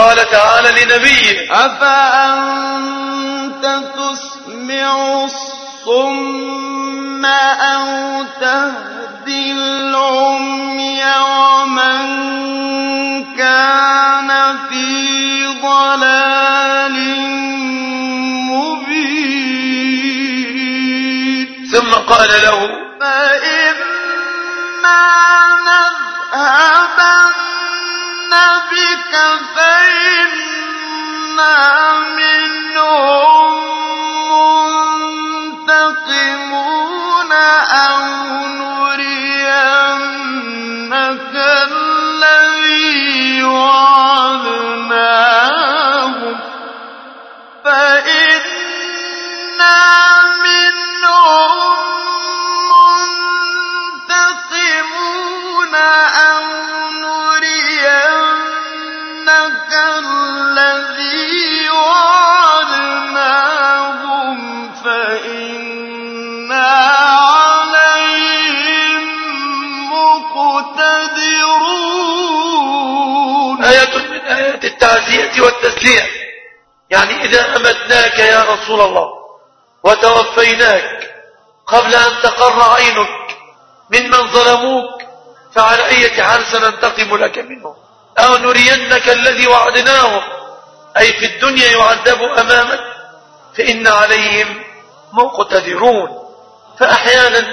قال تعالى لنبيه أفأنت تسمع الصم أو تهدي العمي ومن كان في ضلال مبين؟ ثم قال له فإما نذهبن بك فإنا منهم منتقمون. التعزية والتسلية. يعني إذا أمدناك يا رسول الله وتوفيناك قبل أن تقر عينك ممن ظلموك فعلى أية حال سننتقم لك منهم؟ أو نرينك الذي وعدناهم؟ أي في الدنيا يعذبوا أمامك؟ فإن عليهم مقتدرون. فأحيانا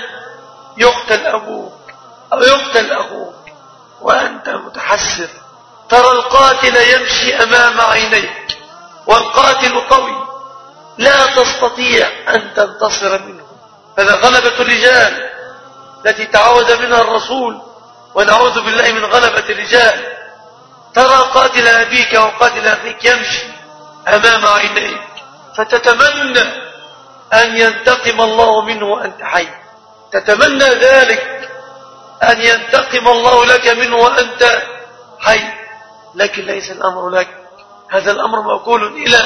يقتل أبوك أو يقتل أخوك وأنت متحسر. ترى القاتل يمشي أمام عينيك والقاتل قوي. لا تستطيع أن تنتصر منه. هذا غلبة الرجال التي تعوذ منها الرسول ونعوذ بالله من غلبة الرجال. ترى قاتل أبيك وقاتل أخيك يمشي أمام عينيك. فتتمنى أن ينتقم الله منه وأنت حي. تتمنى ذلك أن ينتقم الله لك منه وأنت حي. لكن ليس الأمر لك. هذا الأمر موكول إلى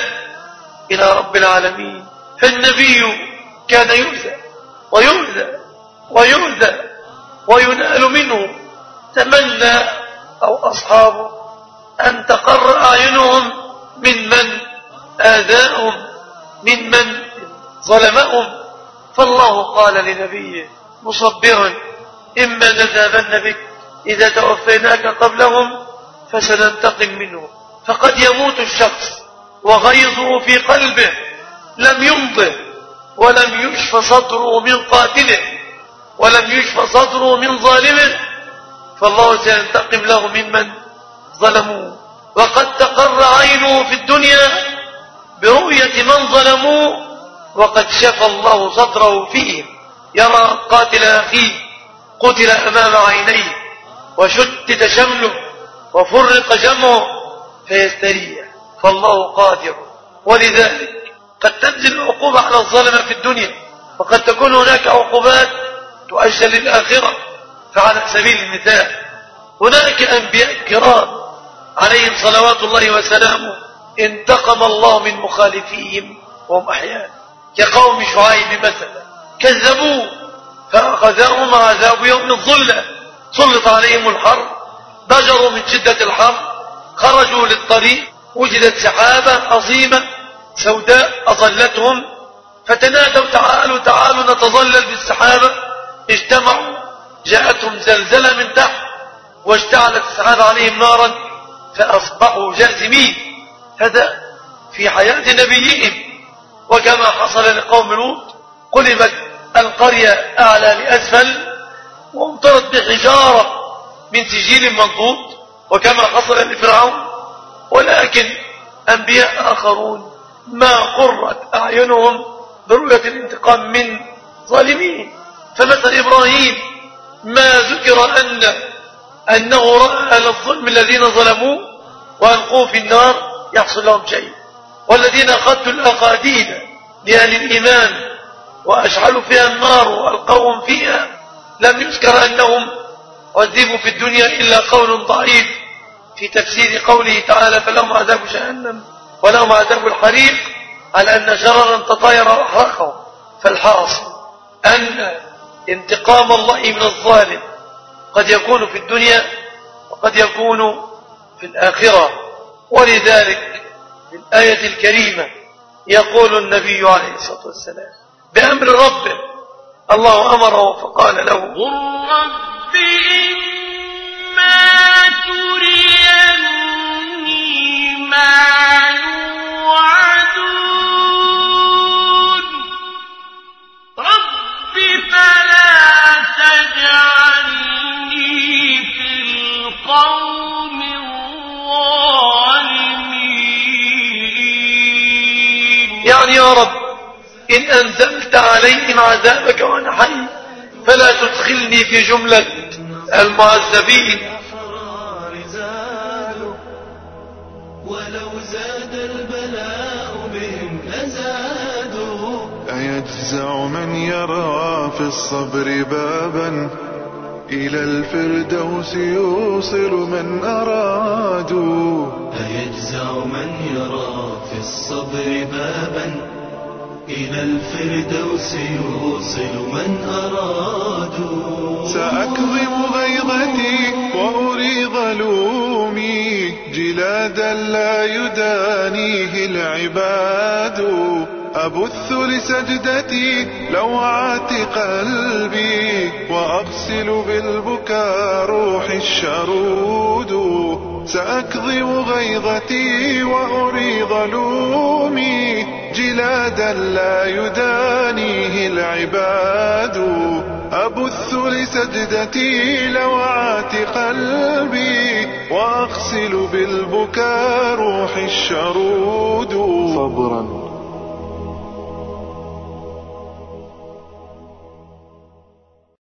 إلى رب العالمين. فالنبي كان يؤذى ويؤذى ويؤذى وينال منه. تمنى أو أصحابه أن تقر أعينهم ممن آذاهم ممن ظلمهم. فالله قال لنبيه مصبرا إما نذهبن بك إذا توفيناك قبلهم فسننتقم منه. فقد يموت الشخص وغيظه في قلبه لم يمضه ولم يشف صدره من قاتله ولم يشف صدره من ظالمه. فالله سينتقم له ممن ظلموه. وقد تقر عينه في الدنيا برؤية من ظلموه. وقد شفى الله صدره فيهم يرى قاتل أخيه قتل أمام عينيه وشتت شمله وفرق جمعه فيستريح. فالله قادر. ولذلك قد تنزل العقوبة على الظلمة في الدنيا وقد تكون هناك عقوبات تؤجل للآخرة. فعلى سبيل المثال هناك أنبياء كرام عليهم صلوات الله وسلامه انتقم الله من مخالفيهم وهم أحياء. كقوم شعيب مثلا كذبوه فأخذهم عذاب يوم الظلة. سلط عليهم الحر ضجروا من شدة الحر خرجوا للطريق وجدت سحابة عظيمة سوداء أظلتهم. فتنادوا تعالوا تعالوا نتظلل بالسحابة. اجتمعوا جاءتهم زلزلة من تحت واشتعلت السحابة عليهم نارا فأصبحوا جاثمين. هذا في حياة نبيهم. وكما حصل لقوم لوط قلبت القرية أعلى لأسفل وامطرت بحجارة. من سجيل منضود وكما حصل لفرعون. ولكن أنبياء آخرون ما قرت أعينهم برؤية الانتقام من ظالمين. فمثل إبراهيم ما ذكر أن أنه رأى أهل الظلم الذين ظلموه وألقوه في النار يحصل لهم شيء. والذين أخذوا الأقاديد لأهل الإيمان وأشعلوا فيها النار وألقوهم فيها لم يذكر أنهم عذبوا في الدنيا إلا قول ضعيف. في تفسير قوله تعالى فلهم عذاب جهنم ولهم عذاب الحريق على أن شررا تطاير وأحرقهم فالحاصل أن انتقام الله من الظالم قد يكون في الدنيا وقد يكون في الآخرة. ولذلك في الآية الكريمة يقول النبي عليه الصلاة والسلام بأمر ربه. الله أمره فقال له قل رب إن أنزلت عليهم عذابك وأنا حي فلا تدخلني في جملة المعذبين. ولو زاد البلاء بهم لزادوا. أيجزع من يرى في الصبر بابا إلى الفردوس يوصل من أرادوا. أيجزع من يرى في الصبر بابا إلى الفردوس يوصل من أرادوا سأكظم غيظتي وأريض لومي جلادا لا يدانيه العباد. أبث لسجدتي لوعات قلبي وأغسل بالبكاء روحي الشرود. سأكظم غيظتي وأريض لومي جلادا لا يدانيه العباد. أبث لسجدتي لوعات قلبي وأغسل بالبكاء روحي الشرود. صبرا.